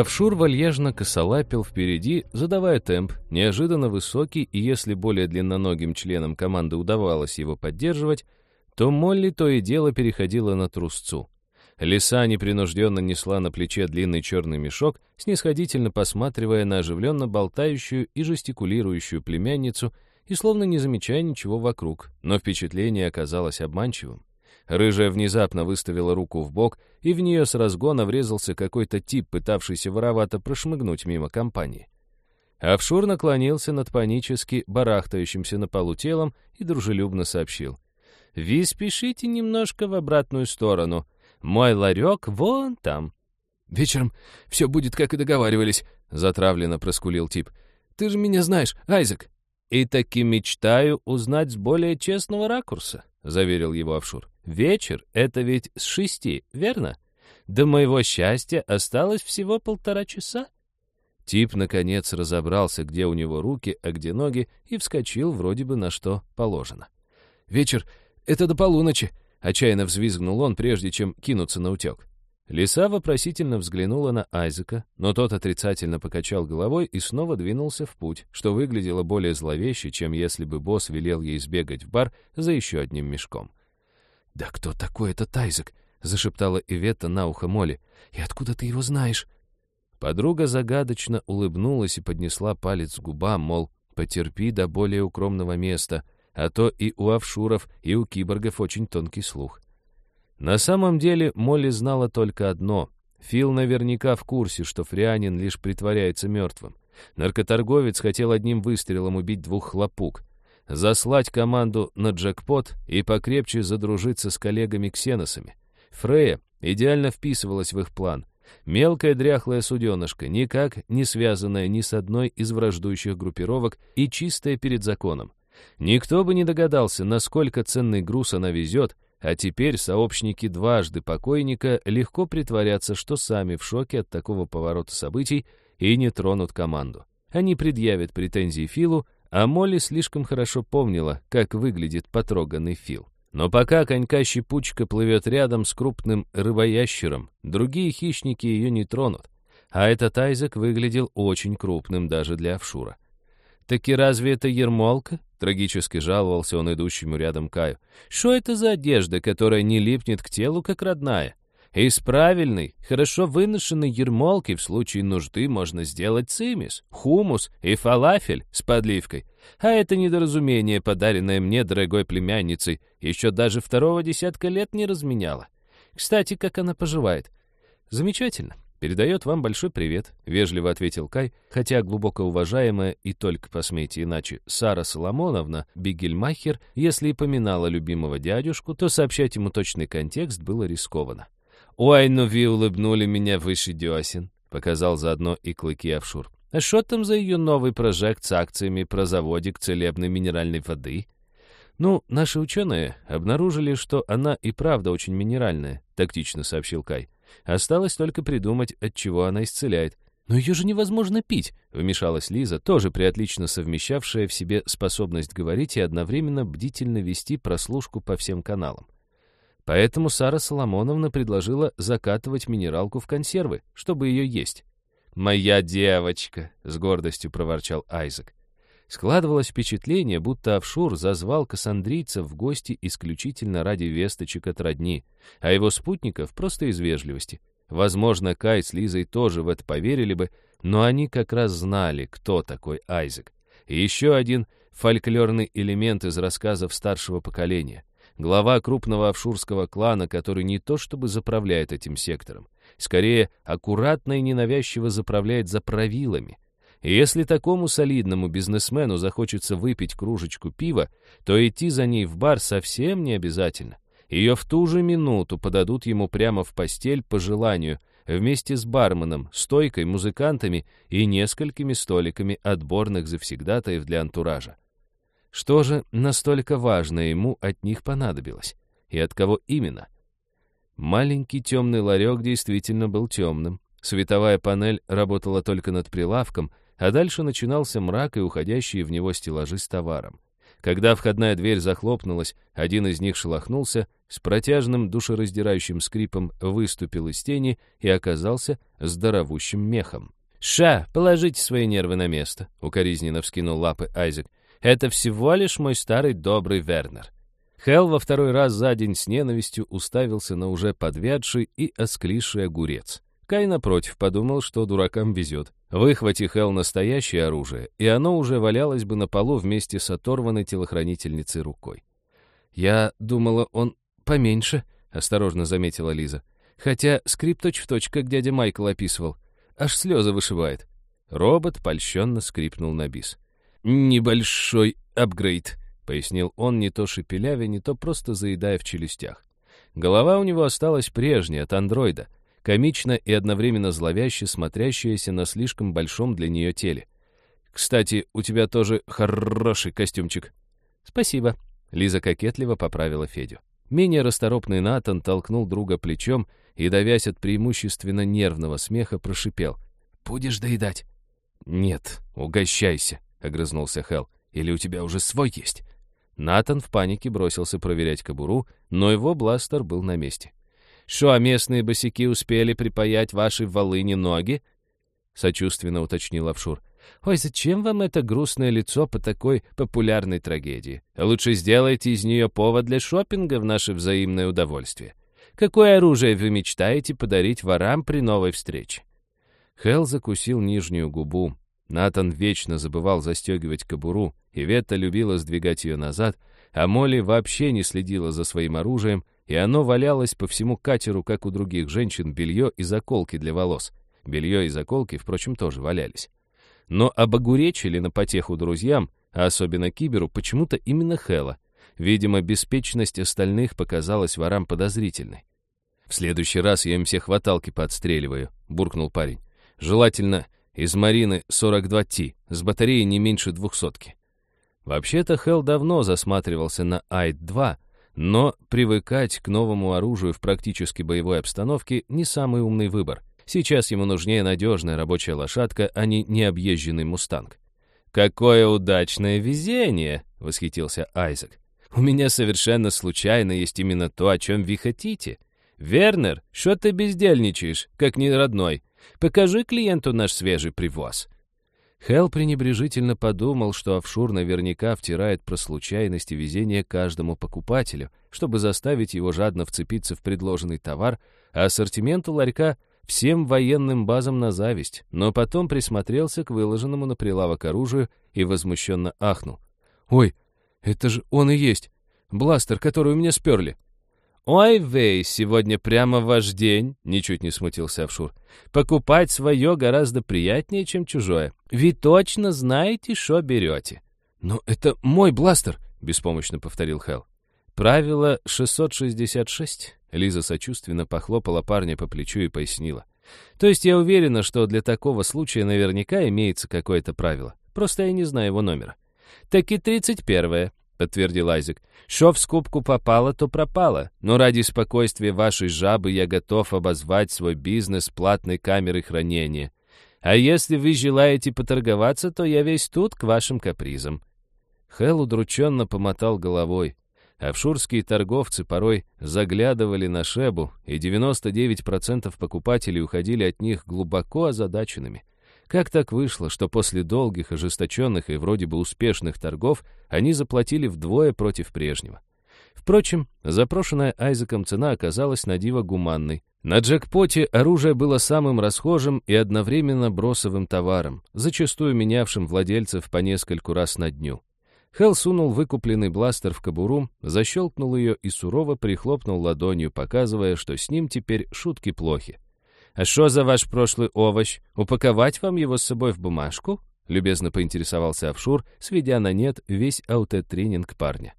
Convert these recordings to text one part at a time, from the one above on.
Офшур вальяжно косолапил впереди, задавая темп, неожиданно высокий, и если более длинноногим членам команды удавалось его поддерживать, то Молли то и дело переходила на трусцу. Лиса непринужденно несла на плече длинный черный мешок, снисходительно посматривая на оживленно болтающую и жестикулирующую племянницу и словно не замечая ничего вокруг, но впечатление оказалось обманчивым. Рыжая внезапно выставила руку в бок, и в нее с разгона врезался какой-то тип, пытавшийся воровато прошмыгнуть мимо компании. Офшор наклонился над панически барахтающимся на полу телом и дружелюбно сообщил. «Ви спешите немножко в обратную сторону. Мой ларек вон там». «Вечером все будет, как и договаривались», — затравленно проскулил тип. «Ты же меня знаешь, Айзек». «И таки мечтаю узнать с более честного ракурса», — заверил его Офшур. «Вечер — это ведь с шести, верно? До моего счастья осталось всего полтора часа». Тип, наконец, разобрался, где у него руки, а где ноги, и вскочил вроде бы на что положено. «Вечер — это до полуночи», — отчаянно взвизгнул он, прежде чем кинуться на утек. Лиса вопросительно взглянула на Айзека, но тот отрицательно покачал головой и снова двинулся в путь, что выглядело более зловеще, чем если бы босс велел ей сбегать в бар за еще одним мешком. «Да кто такой этот Айзек?» — зашептала Иветта на ухо Молли. «И откуда ты его знаешь?» Подруга загадочно улыбнулась и поднесла палец к губам, мол, потерпи до более укромного места, а то и у офшуров, и у киборгов очень тонкий слух. На самом деле Молли знала только одно. Фил наверняка в курсе, что Фрианин лишь притворяется мертвым. Наркоторговец хотел одним выстрелом убить двух хлопук. Заслать команду на джекпот и покрепче задружиться с коллегами-ксеносами. Фрея идеально вписывалась в их план. Мелкая дряхлая суденышка, никак не связанная ни с одной из враждующих группировок и чистая перед законом. Никто бы не догадался, насколько ценный груз она везет, а теперь сообщники дважды покойника легко притворятся, что сами в шоке от такого поворота событий и не тронут команду. Они предъявят претензии Филу, а Молли слишком хорошо помнила, как выглядит потроганный Фил. Но пока конька-щепучка плывет рядом с крупным рыбоящером, другие хищники ее не тронут. А этот Айзек выглядел очень крупным даже для офшура. «Таки разве это ермолка?» — трагически жаловался он идущему рядом Каю. «Что это за одежда, которая не липнет к телу, как родная? Из правильной, хорошо выношенной ермолки в случае нужды можно сделать цимис, хумус и фалафель с подливкой. А это недоразумение, подаренное мне дорогой племянницей, еще даже второго десятка лет не разменяла. Кстати, как она поживает? Замечательно. «Передает вам большой привет», — вежливо ответил Кай, хотя глубоко уважаемая и только посмейте иначе Сара Соломоновна Бигельмахер, если и поминала любимого дядюшку, то сообщать ему точный контекст было рискованно. «Ой, ну вы улыбнули меня выше десен», — показал заодно и клыки Авшур. «А что там за ее новый прожект с акциями про заводик целебной минеральной воды?» «Ну, наши ученые обнаружили, что она и правда очень минеральная», — тактично сообщил Кай. Осталось только придумать, от чего она исцеляет. «Но ее же невозможно пить», — вмешалась Лиза, тоже приотлично совмещавшая в себе способность говорить и одновременно бдительно вести прослушку по всем каналам. Поэтому Сара Соломоновна предложила закатывать минералку в консервы, чтобы ее есть. «Моя девочка!» — с гордостью проворчал Айзек. Складывалось впечатление, будто офшор зазвал кассандрийцев в гости исключительно ради весточек от родни, а его спутников просто из вежливости. Возможно, Кай с Лизой тоже в это поверили бы, но они как раз знали, кто такой Айзек. И еще один фольклорный элемент из рассказов старшего поколения. Глава крупного офшурского клана, который не то чтобы заправляет этим сектором, скорее аккуратно и ненавязчиво заправляет за правилами, если такому солидному бизнесмену захочется выпить кружечку пива, то идти за ней в бар совсем не обязательно. Ее в ту же минуту подадут ему прямо в постель по желанию, вместе с барменом, стойкой, музыкантами и несколькими столиками отборных завсегдатаев для антуража. Что же настолько важное ему от них понадобилось? И от кого именно? Маленький темный ларек действительно был темным. Световая панель работала только над прилавком — а дальше начинался мрак и уходящие в него стеллажи с товаром. Когда входная дверь захлопнулась, один из них шелохнулся, с протяжным душераздирающим скрипом выступил из тени и оказался здоровущим мехом. «Ша, положите свои нервы на место», — укоризненно вскинул лапы Айзек. «Это всего лишь мой старый добрый Вернер». Хелл во второй раз за день с ненавистью уставился на уже подвядший и осклиший огурец. Кай, напротив, подумал, что дуракам везет. Выхвати Хелл настоящее оружие, и оно уже валялось бы на полу вместе с оторванной телохранительницей рукой. «Я думала, он поменьше», — осторожно заметила Лиза. «Хотя скрип точь-в-точь, как дядя Майкл описывал. Аж слезы вышибает». Робот польщенно скрипнул на бис. «Небольшой апгрейд», — пояснил он, не то шепелявя, не то просто заедая в челюстях. Голова у него осталась прежняя, от андроида, комично и одновременно зловяще смотрящаяся на слишком большом для нее теле. «Кстати, у тебя тоже хороший костюмчик». «Спасибо», — Лиза кокетливо поправила Федю. Менее расторопный Натан толкнул друга плечом и, давясь от преимущественно нервного смеха, прошипел. «Будешь доедать?» «Нет, угощайся», — огрызнулся Хелл. «Или у тебя уже свой есть?» Натан в панике бросился проверять кобуру, но его бластер был на месте. «Шо, а местные босики успели припаять ваши волыни ноги?» — сочувственно уточнил Авшур. «Ой, зачем вам это грустное лицо по такой популярной трагедии? Лучше сделайте из нее повод для шопинга в наше взаимное удовольствие. Какое оружие вы мечтаете подарить ворам при новой встрече?» Хелл закусил нижнюю губу. Натан вечно забывал застегивать кобуру, и Ветта любила сдвигать ее назад, а Молли вообще не следила за своим оружием, и оно валялось по всему катеру, как у других женщин, белье и заколки для волос. Белье и заколки, впрочем, тоже валялись. Но обогуречили на потеху друзьям, а особенно Киберу, почему-то именно Хэла. Видимо, беспечность остальных показалась ворам подозрительной. «В следующий раз я им все хваталки подстреливаю», — буркнул парень. «Желательно из Марины 42Т, с батареей не меньше двухсотки». Вообще-то Хелл давно засматривался на Айд-2, но привыкать к новому оружию в практически боевой обстановке не самый умный выбор. Сейчас ему нужнее надежная рабочая лошадка, а не необъезженный мустанг. «Какое удачное везение!» — восхитился Айзек. «У меня совершенно случайно есть именно то, о чем вы хотите. Вернер, что ты бездельничаешь, как не родной? Покажи клиенту наш свежий привоз». Хелл пренебрежительно подумал, что офшор наверняка втирает про случайность и везение каждому покупателю, чтобы заставить его жадно вцепиться в предложенный товар, а ассортимент у ларька всем военным базам на зависть, но потом присмотрелся к выложенному на прилавок оружию и возмущенно ахнул. «Ой, это же он и есть! Бластер, который у меня сперли!» «Ой, Вей, сегодня прямо ваш день!» — ничуть не смутился Авшур. «Покупать свое гораздо приятнее, чем чужое. Вы точно знаете, что берете». «Но это мой бластер!» — беспомощно повторил Хелл. «Правило 666», — Лиза сочувственно похлопала парня по плечу и пояснила. «То есть я уверена, что для такого случая наверняка имеется какое-то правило. Просто я не знаю его номера». «Так и тридцать первое», — подтвердил Айзек. «Шо в скупку попало, то пропало. Но ради спокойствия вашей жабы я готов обозвать свой бизнес платной камерой хранения. А если вы желаете поторговаться, то я весь тут к вашим капризам». Хелл удрученно помотал головой. Офшурские торговцы порой заглядывали на Шебу, и 99% покупателей уходили от них глубоко озадаченными. Как так вышло, что после долгих, ожесточенных и вроде бы успешных торгов они заплатили вдвое против прежнего? Впрочем, запрошенная Айзеком цена оказалась на диво гуманной. На джекпоте оружие было самым расхожим и одновременно бросовым товаром, зачастую менявшим владельцев по нескольку раз на дню. Хелл сунул выкупленный бластер в кобуру, защелкнул ее и сурово прихлопнул ладонью, показывая, что с ним теперь шутки плохи. «А что за ваш прошлый овощ? Упаковать вам его с собой в бумажку?» Любезно поинтересовался Авшур, сведя на нет весь аутотренинг парня.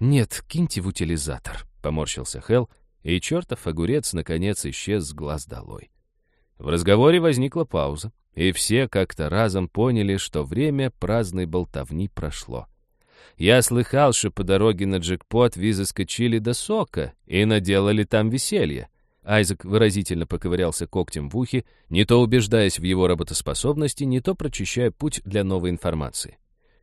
«Нет, киньте в утилизатор», — поморщился Хелл, и чертов огурец наконец исчез с глаз долой. В разговоре возникла пауза, и все как-то разом поняли, что время праздной болтовни прошло. Я слыхал, что по дороге на джекпот визы скачили до сока и наделали там веселье. Айзек выразительно поковырялся когтем в ухе, не то убеждаясь в его работоспособности, не то прочищая путь для новой информации.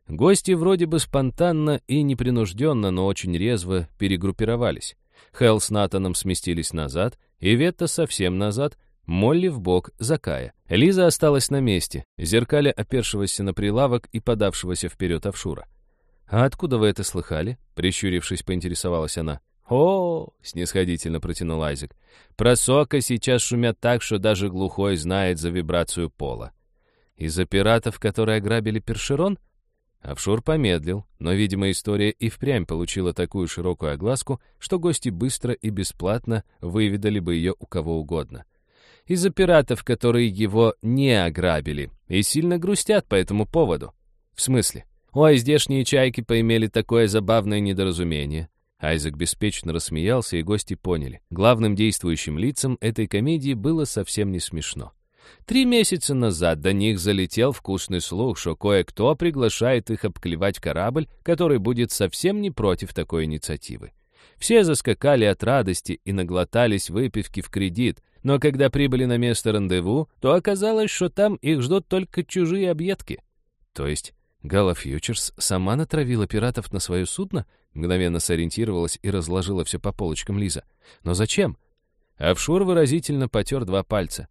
Гости вроде бы спонтанно и непринужденно, но очень резво перегруппировались. Хелл с Натаном сместились назад, и Ветта совсем назад, Молли в бок за Кая. Лиза осталась на месте, зеркаля опершегося на прилавок и подавшегося вперед офшура. «А откуда вы это слыхали?» — прищурившись, поинтересовалась она. «О!» — снисходительно протянул Айзек. «Про сока сейчас шумят так, что даже глухой знает за вибрацию пола». «Из-за пиратов, которые ограбили Першерон?» Офшор помедлил, но, видимо, история и впрямь получила такую широкую огласку, что гости быстро и бесплатно выведали бы ее у кого угодно. Из-за пиратов, которые его не ограбили, и сильно грустят по этому поводу. В смысле? Ой, здешние чайки поимели такое забавное недоразумение. Айзек беспечно рассмеялся, и гости поняли. Главным действующим лицам этой комедии было совсем не смешно. Три месяца назад до них залетел вкусный слух, что кое-кто приглашает их обклевать корабль, который будет совсем не против такой инициативы. Все заскакали от радости и наглотались выпивки в кредит, но когда прибыли на место рандеву, то оказалось, что там их ждут только чужие объедки. То есть Гала Фьючерс сама натравила пиратов на свое судно? Мгновенно сориентировалась и разложила все по полочкам Лиза. Но зачем? Офшор выразительно потер два пальца.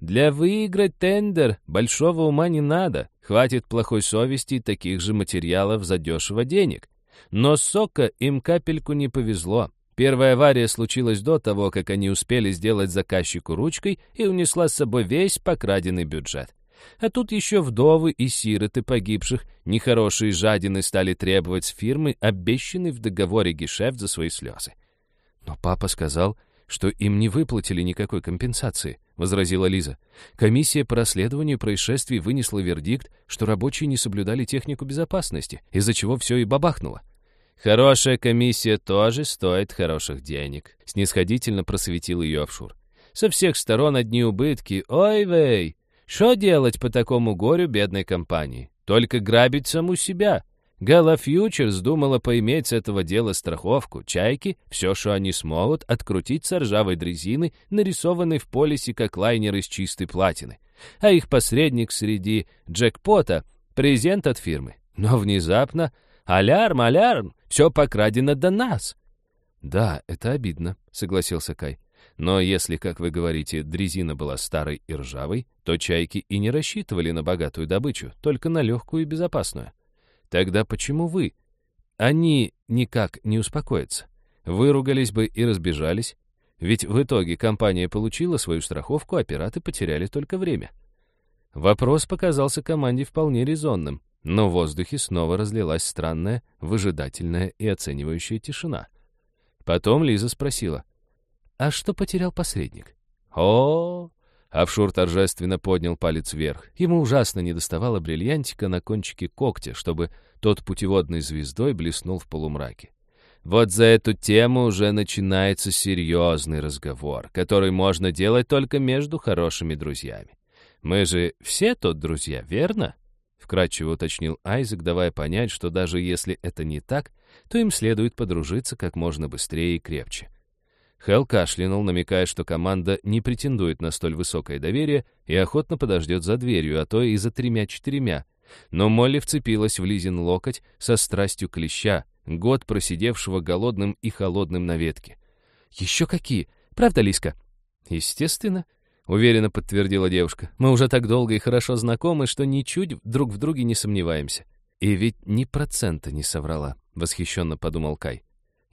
Для выиграть тендер большого ума не надо, хватит плохой совести и таких же материалов за дешево денег. Но сока им капельку не повезло. Первая авария случилась до того, как они успели сделать заказчику ручкой и унесла с собой весь покраденный бюджет. А тут еще вдовы и сироты погибших, нехорошие жадины стали требовать с фирмы обещанный в договоре гешефт за свои слезы. Но папа сказал, что им не выплатили никакой компенсации, возразила Лиза. Комиссия по расследованию происшествий вынесла вердикт, что рабочие не соблюдали технику безопасности, из-за чего все и бабахнуло. «Хорошая комиссия тоже стоит хороших денег», — снисходительно просветил ее офшур. «Со всех сторон одни убытки. Ой-вей! Что делать по такому горю бедной компании? Только грабить саму себя. Гала Фьючерс думала поиметь с этого дела страховку. Чайки, все, что они смогут, открутить с ржавой дрезины, нарисованной в полисе как лайнер из чистой платины. А их посредник среди джекпота — презент от фирмы. Но внезапно «Алярм, алярм! Все покрадено до нас!» «Да, это обидно», — согласился Кай. «Но если, как вы говорите, дрезина была старой и ржавой, то чайки и не рассчитывали на богатую добычу, только на легкую и безопасную. Тогда почему вы? Они никак не успокоятся. Выругались бы и разбежались. Ведь в итоге компания получила свою страховку, а пираты потеряли только время». Вопрос показался команде вполне резонным. Но в воздухе снова разлилась странная, выжидательная и оценивающая тишина. Потом Лиза спросила, «А что потерял посредник?» «О!» Офшор торжественно поднял палец вверх. Ему ужасно недоставало бриллиантика на кончике когтя, чтобы тот путеводной звездой блеснул в полумраке. Вот за эту тему уже начинается серьезный разговор, который можно делать только между хорошими друзьями. Мы же все тут друзья, верно? Вкратчиво уточнил Айзек, давая понять, что даже если это не так, то им следует подружиться как можно быстрее и крепче. Хелл кашлянул, намекая, что команда не претендует на столь высокое доверие и охотно подождет за дверью, а то и за тремя-четырьмя. Но Молли вцепилась в Лизин локоть со страстью клеща, год просидевшего голодным и холодным на ветке. «Еще какие! Правда, Лиска?» «Естественно», — уверенно подтвердила девушка. «Мы уже так долго и хорошо знакомы, что ничуть друг в друге не сомневаемся». «И ведь ни процента не соврала», — восхищенно подумал Кай.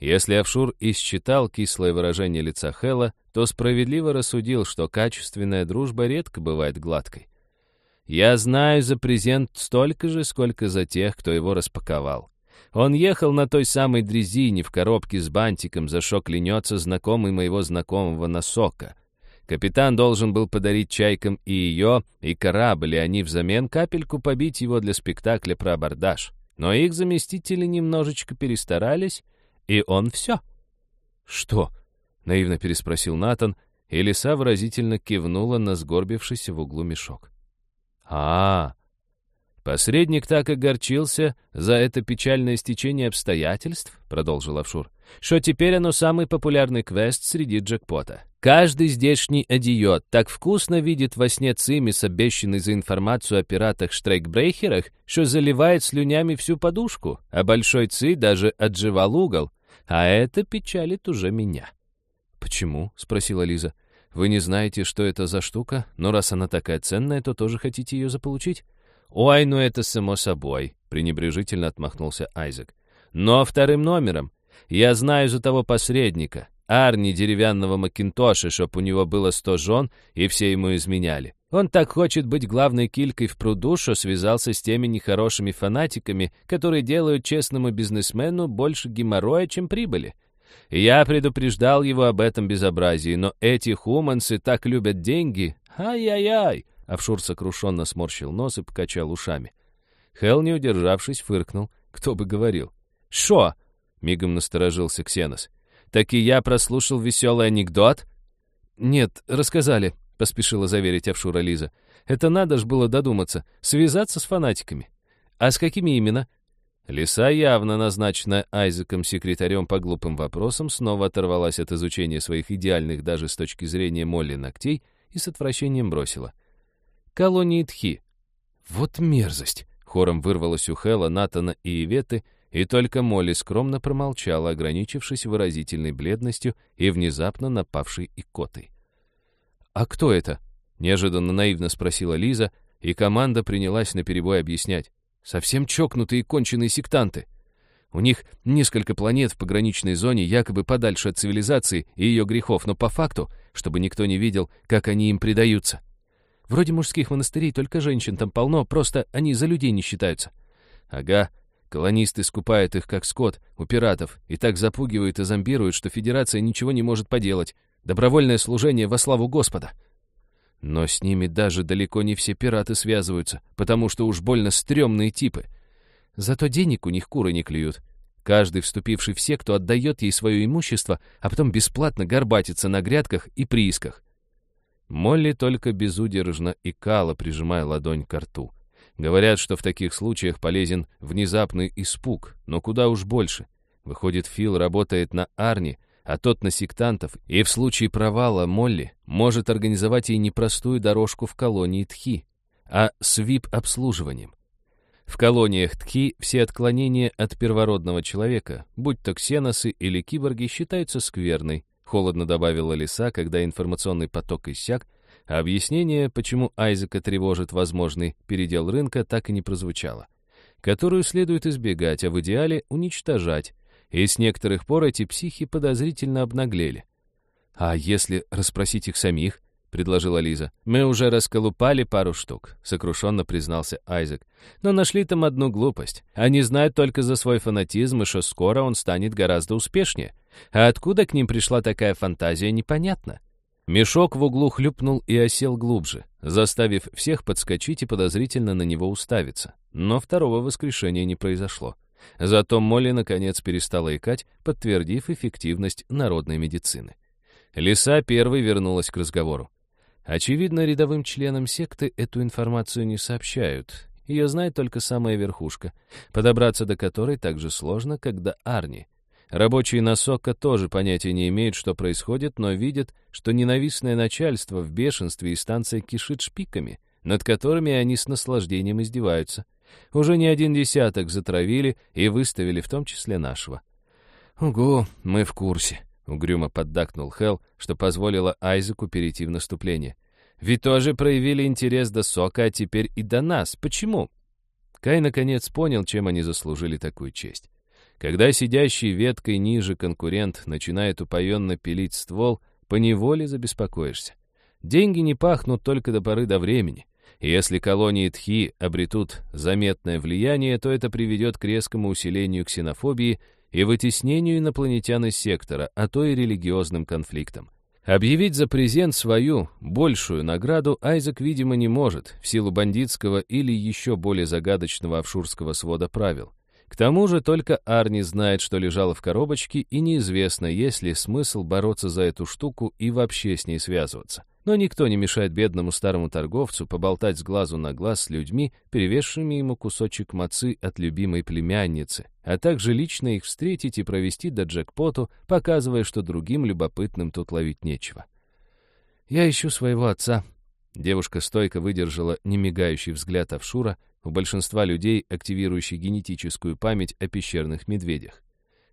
Если Авшур и считал кислое выражение лица Хэлла, то справедливо рассудил, что качественная дружба редко бывает гладкой. «Я знаю за презент столько же, сколько за тех, кто его распаковал. Он ехал на той самой дрезине в коробке с бантиком, за что клянется знакомый моего знакомого Носока. Капитан должен был подарить чайкам и ее, и корабль, и они взамен капельку побить его для спектакля про абордаж. Но их заместители немножечко перестарались, и он все. «Что?» — наивно переспросил Натан, и лиса выразительно кивнула на сгорбившийся в углу мешок. а, -а, -а «Посредник так огорчился за это печальное стечение обстоятельств», — продолжил Авшур, «что теперь оно самый популярный квест среди джекпота. Каждый здешний адиот так вкусно видит во сне Цимис, обещанный за информацию о пиратах-штрейкбрейхерах, что заливает слюнями всю подушку, а Большой Ци даже отживал угол. А это печалит уже меня». «Почему?» — спросила Лиза. «Вы не знаете, что это за штука, но раз она такая ценная, то тоже хотите ее заполучить?» «Ой, ну это само собой», — пренебрежительно отмахнулся Айзек. «Но вторым номером. Я знаю за того посредника, Арни деревянного Макинтоша, чтоб у него было сто жен, и все ему изменяли. Он так хочет быть главной килькой в пруду, что связался с теми нехорошими фанатиками, которые делают честному бизнесмену больше геморроя, чем прибыли. Я предупреждал его об этом безобразии, но эти хуманцы так любят деньги. Ай-яй-яй! Офшур сокрушенно сморщил нос и покачал ушами. Хелл, не удержавшись, фыркнул. Кто бы говорил. «Шо?» — мигом насторожился Ксенос. «Так и я прослушал веселый анекдот?» «Нет, рассказали», — поспешила заверить Офшура Лиза. «Это надо ж было додуматься, связаться с фанатиками. А с какими именно?» Лиса, явно назначенная Айзеком секретарем по глупым вопросам, снова оторвалась от изучения своих идеальных даже с точки зрения Молли ногтей и с отвращением бросила колонии Тхи. Вот мерзость! Хором вырвалось у Хэла, Натана и Иветы, и только Молли скромно промолчала, ограничившись выразительной бледностью и внезапно напавшей икотой. «А кто это?» — неожиданно наивно спросила Лиза, и команда принялась наперебой объяснять. «Совсем чокнутые конченые сектанты. У них несколько планет в пограничной зоне, якобы подальше от цивилизации и ее грехов, но по факту, чтобы никто не видел, как они им предаются. Вроде мужских монастырей, только женщин там полно, просто они за людей не считаются. Ага, колонисты скупают их как скот у пиратов и так запугивают и зомбируют, что Федерация ничего не может поделать. Добровольное служение во славу Господа. Но с ними даже далеко не все пираты связываются, потому что уж больно стрёмные типы. Зато денег у них куры не клюют. Каждый, вступивший в секту, отдает ей свое имущество, а потом бесплатно горбатится на грядках и приисках. Молли только безудержно икала, прижимая ладонь к рту. Говорят, что в таких случаях полезен внезапный испуг, но куда уж больше. Выходит, Фил работает на Арни, а тот на сектантов, и в случае провала Молли может организовать ей непростую дорожку в колонии Тхи, а с ВИП-обслуживанием. В колониях Тхи все отклонения от первородного человека, будь то ксеносы или киборги, считаются скверной, Холодно добавила Лиса, когда информационный поток иссяк, объяснение, почему Айзека тревожит возможный передел рынка, так и не прозвучало. Которую следует избегать, а в идеале уничтожать. И с некоторых пор эти психи подозрительно обнаглели. «А если расспросить их самих?» — предложила Лиза. «Мы уже расколупали пару штук», — сокрушенно признался Айзек. «Но нашли там одну глупость. Они знают только за свой фанатизм, и что скоро он станет гораздо успешнее. А откуда к ним пришла такая фантазия, непонятно. Мешок в углу хлюпнул и осел глубже, заставив всех подскочить и подозрительно на него уставиться. Но второго воскрешения не произошло. Зато Молли наконец перестала икать, подтвердив эффективность народной медицины. Лиса первой вернулась к разговору. Очевидно, рядовым членам секты эту информацию не сообщают. Ее знает только самая верхушка, подобраться до которой так же сложно, как до Арни, Рабочие на Сокко тоже понятия не имеют, что происходит, но видят, что ненавистное начальство в бешенстве и станция кишит шпиками, над которыми они с наслаждением издеваются. Уже не один десяток затравили и выставили, в том числе нашего. «Угу, мы в курсе», — угрюмо поддакнул Хелл, что позволило Айзеку перейти в наступление. «Ведь тоже проявили интерес до Сока, а теперь и до нас. Почему?» Кай наконец понял, чем они заслужили такую честь. Когда сидящий веткой ниже конкурент начинает упоенно пилить ствол, поневоле забеспокоишься. Деньги не пахнут только до поры до времени. И если колонии Тхи обретут заметное влияние, то это приведет к резкому усилению ксенофобии и вытеснению инопланетян из сектора, а то и религиозным конфликтам. Объявить за презент свою, большую награду Айзек, видимо, не может, в силу бандитского или еще более загадочного офшурского свода правил. К тому же только Арни знает, что лежало в коробочке, и неизвестно, есть ли смысл бороться за эту штуку и вообще с ней связываться. Но никто не мешает бедному старому торговцу поболтать с глазу на глаз с людьми, перевесшими ему кусочек мацы от любимой племянницы, а также лично их встретить и провести до джекпоту, показывая, что другим любопытным тут ловить нечего. «Я ищу своего отца». Девушка стойко выдержала немигающий взгляд Авшура, у большинства людей, активирующий генетическую память о пещерных медведях.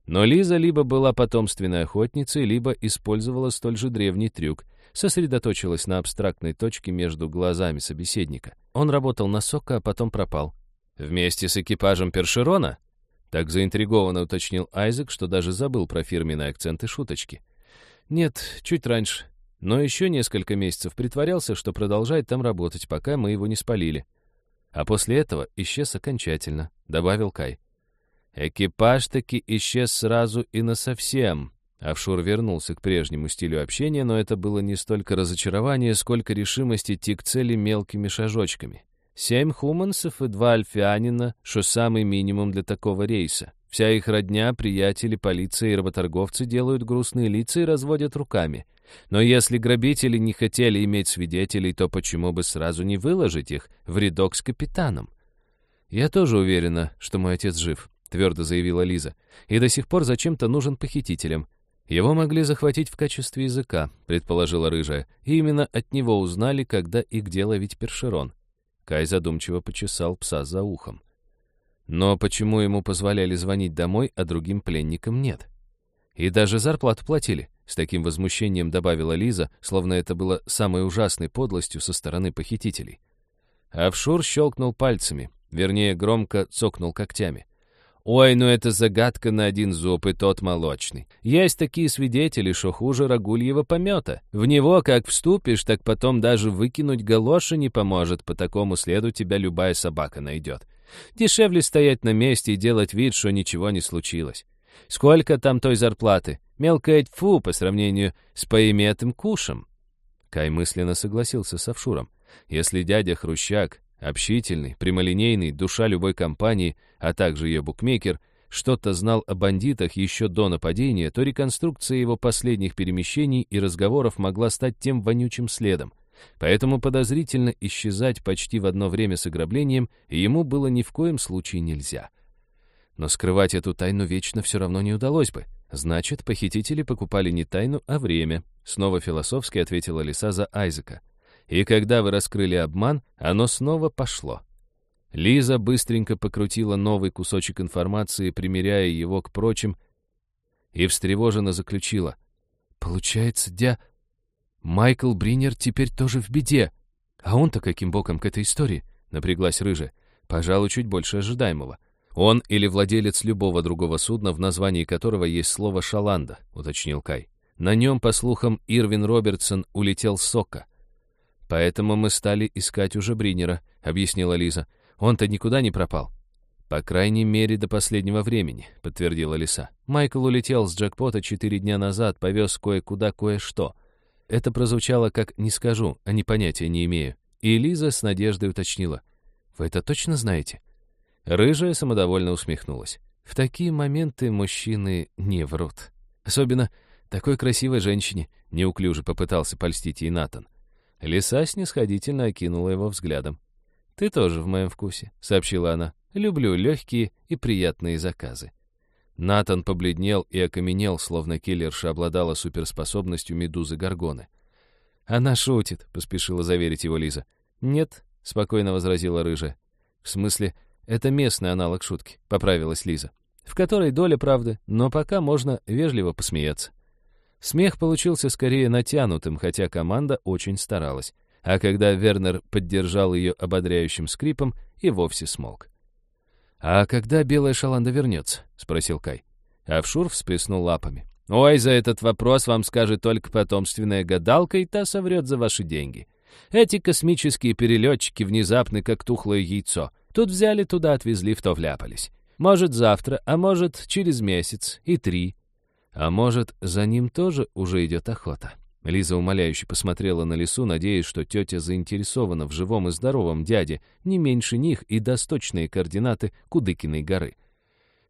Но Лиза либо была потомственной охотницей, либо использовала столь же древний трюк, сосредоточилась на абстрактной точке между глазами собеседника. Он работал на Сока, а потом пропал. «Вместе с экипажем Першерона?» Так заинтригованно уточнил Айзек, что даже забыл про фирменные акценты шуточки. «Нет, чуть раньше. Но еще несколько месяцев притворялся, что продолжает там работать, пока мы его не спалили. А после этого исчез окончательно», — добавил Кай. Экипаж таки исчез сразу и насовсем. Офшор вернулся к прежнему стилю общения, но это было не столько разочарование, сколько решимость идти к цели мелкими шажочками. Семь хумансов и два альфианина, что самый минимум для такого рейса. Вся их родня, приятели, полиция и работорговцы делают грустные лица и разводят руками. Но если грабители не хотели иметь свидетелей, то почему бы сразу не выложить их в рядок с капитаном? Я тоже уверена, что мой отец жив. — твердо заявила Лиза. «И до сих пор зачем-то нужен похитителям. Его могли захватить в качестве языка», — предположила Рыжая. «И именно от него узнали, когда и где ловить першерон». Кай задумчиво почесал пса за ухом. Но почему ему позволяли звонить домой, а другим пленникам нет? И даже зарплату платили, с таким возмущением добавила Лиза, словно это было самой ужасной подлостью со стороны похитителей. Авшур щелкнул пальцами, вернее, громко цокнул когтями. Ой, ну это загадка на один зуб, и тот молочный. Есть такие свидетели, что хуже рагульего помета. В него как вступишь, так потом даже выкинуть галоши не поможет, по такому следу тебя любая собака найдет. Дешевле стоять на месте и делать вид, что ничего не случилось. Сколько там той зарплаты? Мелкая тьфу по сравнению с поиметым кушем. Кай мысленно согласился с Авшуром. Если дядя Хрущак Общительный, прямолинейный, душа любой компании, а также ее букмекер, что-то знал о бандитах еще до нападения, то реконструкция его последних перемещений и разговоров могла стать тем вонючим следом. Поэтому подозрительно исчезать почти в одно время с ограблением ему было ни в коем случае нельзя. Но скрывать эту тайну вечно все равно не удалось бы. Значит, похитители покупали не тайну, а время, снова философски ответила Лиса за Айзека. И когда вы раскрыли обман, оно снова пошло. Лиза быстренько покрутила новый кусочек информации, примеряя его к прочим, и встревоженно заключила. «Получается, дя... Майкл Бринер теперь тоже в беде. А он-то каким боком к этой истории?» — напряглась рыжая. «Пожалуй, чуть больше ожидаемого. Он или владелец любого другого судна, в названии которого есть слово «шаланда», — уточнил Кай. На нем, по слухам, Ирвин Робертсон улетел с Сока. «Поэтому мы стали искать уже Бринера», — объяснила Лиза. «Он-то никуда не пропал». «По крайней мере, до последнего времени», — подтвердила Лиса. «Майкл улетел с джекпота четыре дня назад, повез кое-куда кое-что». Это прозвучало как «не скажу», а не понятия не имею. И Лиза с надеждой уточнила. «Вы это точно знаете?» Рыжая самодовольно усмехнулась. В такие моменты мужчины не врут. Особенно такой красивой женщине, неуклюже попытался польстить ей Натан. Лиса снисходительно окинула его взглядом. «Ты тоже в моем вкусе», — сообщила она. «Люблю легкие и приятные заказы». Натан побледнел и окаменел, словно киллерша обладала суперспособностью медузы Гаргоны. «Она шутит», — поспешила заверить его Лиза. «Нет», — спокойно возразила Рыжая. «В смысле, это местный аналог шутки», — поправилась Лиза. «В которой доля правды, но пока можно вежливо посмеяться». Смех получился скорее натянутым, хотя команда очень старалась. А когда Вернер поддержал ее ободряющим скрипом, и вовсе смолк. «А когда белая шаланда вернется?» — спросил Кай. Авшур всплеснул лапами. «Ой, за этот вопрос вам скажет только потомственная гадалка, и та соврет за ваши деньги. Эти космические перелетчики внезапны, как тухлое яйцо. Тут взяли, туда отвезли, в то вляпались. Может, завтра, а может, через месяц и три. А может, за ним тоже уже идет охота? Лиза умоляюще посмотрела на лесу, надеясь, что тетя заинтересована в живом и здоровом дяде, не меньше них и даст точные координаты Кудыкиной горы.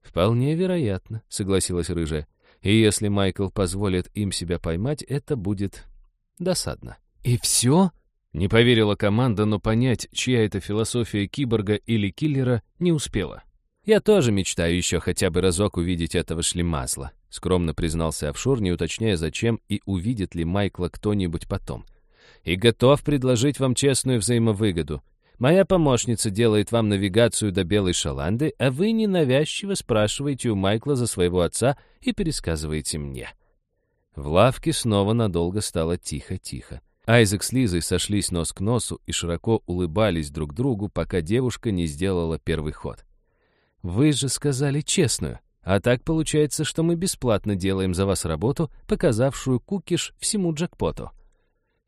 «Вполне вероятно», — согласилась Рыжая. «И если Майкл позволит им себя поймать, это будет досадно». «И все?» — не поверила команда, но понять, чья это философия киборга или киллера, не успела. «Я тоже мечтаю еще хотя бы разок увидеть этого шлемазла», — скромно признался офшор, не уточняя, зачем и увидит ли Майкла кто-нибудь потом. «И готов предложить вам честную взаимовыгоду. Моя помощница делает вам навигацию до Белой Шаланды, а вы ненавязчиво спрашиваете у Майкла за своего отца и пересказываете мне». В лавке снова надолго стало тихо-тихо. Айзек с Лизой сошлись нос к носу и широко улыбались друг другу, пока девушка не сделала первый ход. Вы же сказали честную. А так получается, что мы бесплатно делаем за вас работу, показавшую кукиш всему джекпоту».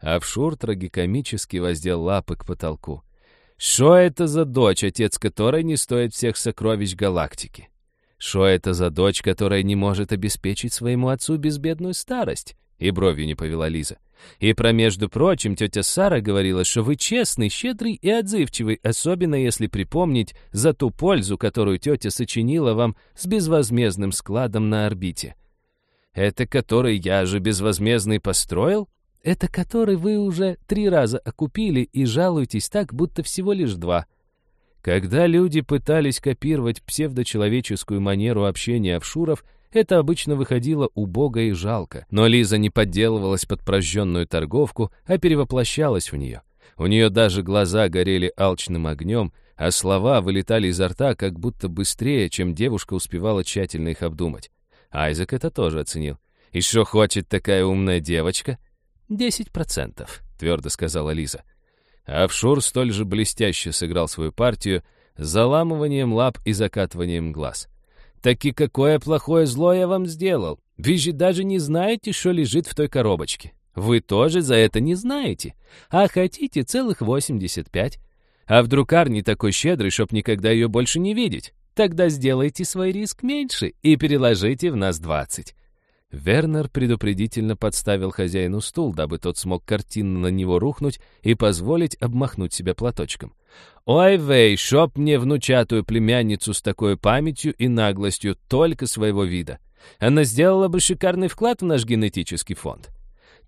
Авшур трагикомически воздел лапы к потолку. «Что это за дочь, отец которой не стоит всех сокровищ галактики? Что это за дочь, которая не может обеспечить своему отцу безбедную старость?» И бровью не повела Лиза. И про, между прочим, тетя Сара говорила, что вы честный, щедрый и отзывчивый, особенно если припомнить за ту пользу, которую тетя сочинила вам с безвозмездным складом на орбите. Это который я же безвозмездный построил? Это который вы уже три раза окупили и жалуетесь так, будто всего лишь два. Когда люди пытались копировать псевдочеловеческую манеру общения офшуров, это обычно выходило убого и жалко, но Лиза не подделывалась под прожженную торговку, а перевоплощалась в нее. У нее даже глаза горели алчным огнем, а слова вылетали изо рта как будто быстрее, чем девушка успевала тщательно их обдумать. Айзек это тоже оценил. «И что хочет такая умная девочка?» «Десять процентов», — твердо сказала Лиза. Офшор столь же блестяще сыграл свою партию заламыванием лап и закатыванием глаз. Так и какое плохое зло я вам сделал? Вы же даже не знаете, что лежит в той коробочке. Вы тоже за это не знаете. А хотите целых 85. А вдруг Ар не такой щедрый, чтоб никогда ее больше не видеть? Тогда сделайте свой риск меньше и переложите в нас 20. Вернер предупредительно подставил хозяину стул, дабы тот смог картинно на него рухнуть и позволить обмахнуть себя платочком. «Ой, вей, шоп мне внучатую племянницу с такой памятью и наглостью только своего вида. Она сделала бы шикарный вклад в наш генетический фонд».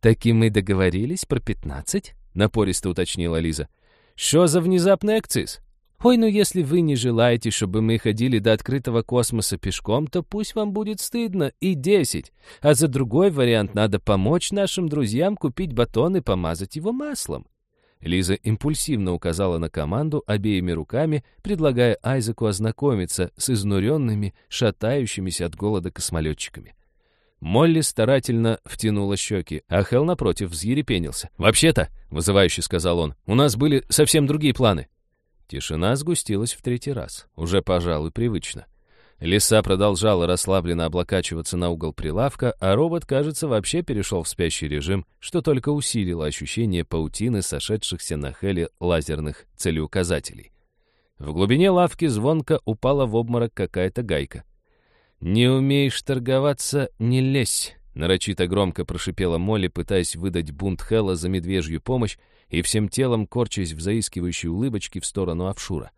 «Так и мы договорились про пятнадцать?» — напористо уточнила Лиза. «Что за внезапный акциз? Ой, ну если вы не желаете, чтобы мы ходили до открытого космоса пешком, то пусть вам будет стыдно и десять. А за другой вариант надо помочь нашим друзьям купить батон и помазать его маслом. Лиза импульсивно указала на команду обеими руками, предлагая Айзеку ознакомиться с изнуренными, шатающимися от голода космолетчиками. Молли старательно втянула щеки, а Хелл, напротив, взъерепенился. «Вообще-то», — вызывающе сказал он, — «у нас были совсем другие планы». Тишина сгустилась в третий раз, уже, пожалуй, привычно. Лиса продолжала расслабленно облокачиваться на угол прилавка, а робот, кажется, вообще перешел в спящий режим, что только усилило ощущение паутины сошедшихся на Хеле лазерных целеуказателей. В глубине лавки звонко упала в обморок какая-то гайка. «Не умеешь торговаться, не лезь!» Нарочито громко прошипела Молли, пытаясь выдать бунт Хела за медвежью помощь, и всем телом корчась в заискивающей улыбочке в сторону офшура.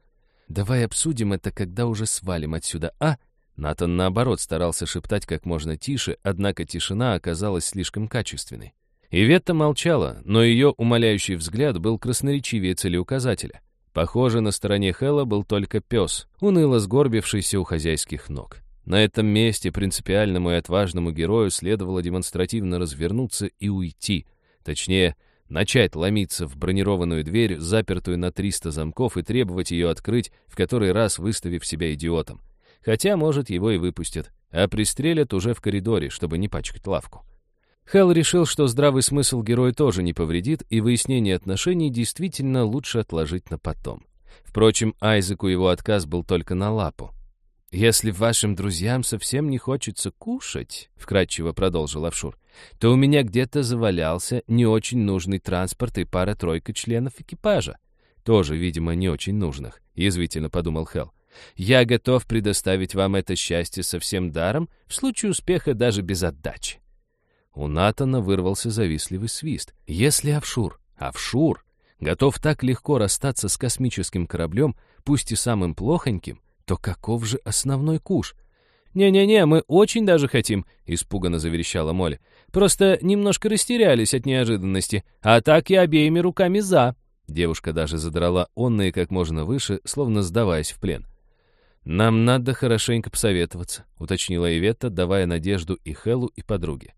«Давай обсудим это, когда уже свалим отсюда, а?» Натан, наоборот, старался шептать как можно тише, однако тишина оказалась слишком качественной. Иветта молчала, но ее умоляющий взгляд был красноречивее целеуказателя. Похоже, на стороне Хэлла был только пес, уныло сгорбившийся у хозяйских ног. На этом месте принципиальному и отважному герою следовало демонстративно развернуться и уйти. Точнее, начать ломиться в бронированную дверь, запертую на 300 замков, и требовать ее открыть, в который раз выставив себя идиотом. Хотя, может, его и выпустят, а пристрелят уже в коридоре, чтобы не пачкать лавку. Хелл решил, что здравый смысл героя тоже не повредит, и выяснение отношений действительно лучше отложить на потом. Впрочем, Айзеку его отказ был только на лапу. «Если вашим друзьям совсем не хочется кушать», — вкратчиво продолжил Авшур, то у меня где-то завалялся не очень нужный транспорт и пара-тройка членов экипажа. Тоже, видимо, не очень нужных, — язвительно подумал Хелл. Я готов предоставить вам это счастье совсем даром, в случае успеха даже без отдачи. У Натана вырвался завистливый свист. Если Авшур, Авшур, готов так легко расстаться с космическим кораблем, пусть и самым плохоньким, то каков же основной куш? «Не-не-не, мы очень даже хотим», — испуганно заверещала Молли. Просто немножко растерялись от неожиданности. А так я обеими руками за». Девушка даже задрала онные как можно выше, словно сдаваясь в плен. «Нам надо хорошенько посоветоваться», — уточнила Иветта, давая надежду и Хеллу, и подруге.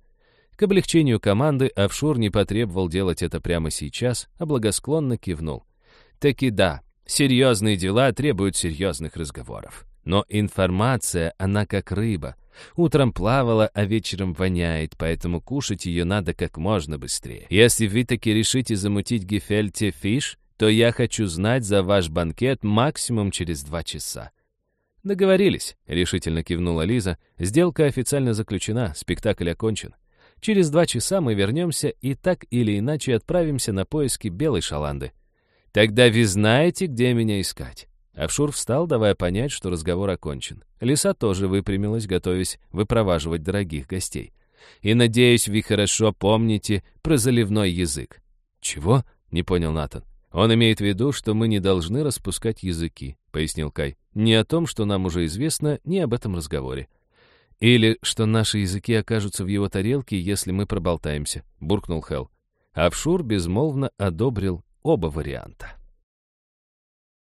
К облегчению команды офшор не потребовал делать это прямо сейчас, а благосклонно кивнул. «Таки да, серьезные дела требуют серьезных разговоров. Но информация, она как рыба. Утром плавала, а вечером воняет, поэтому кушать ее надо как можно быстрее. Если вы таки решите замутить гефельте фиш, то я хочу знать за ваш банкет максимум через два часа. «Договорились», — решительно кивнула Лиза. «Сделка официально заключена, спектакль окончен. Через два часа мы вернемся и так или иначе отправимся на поиски белой шаланды. Тогда вы знаете, где меня искать». Авшур встал, давая понять, что разговор окончен. Лиса тоже выпрямилась, готовясь выпроваживать дорогих гостей. «И, надеюсь, вы хорошо помните про заливной язык». «Чего?» — не понял Натан. «Он имеет в виду, что мы не должны распускать языки», — пояснил Кай. «Не о том, что нам уже известно, ни об этом разговоре». «Или что наши языки окажутся в его тарелке, если мы проболтаемся», — буркнул Хелл. Авшур безмолвно одобрил оба варианта.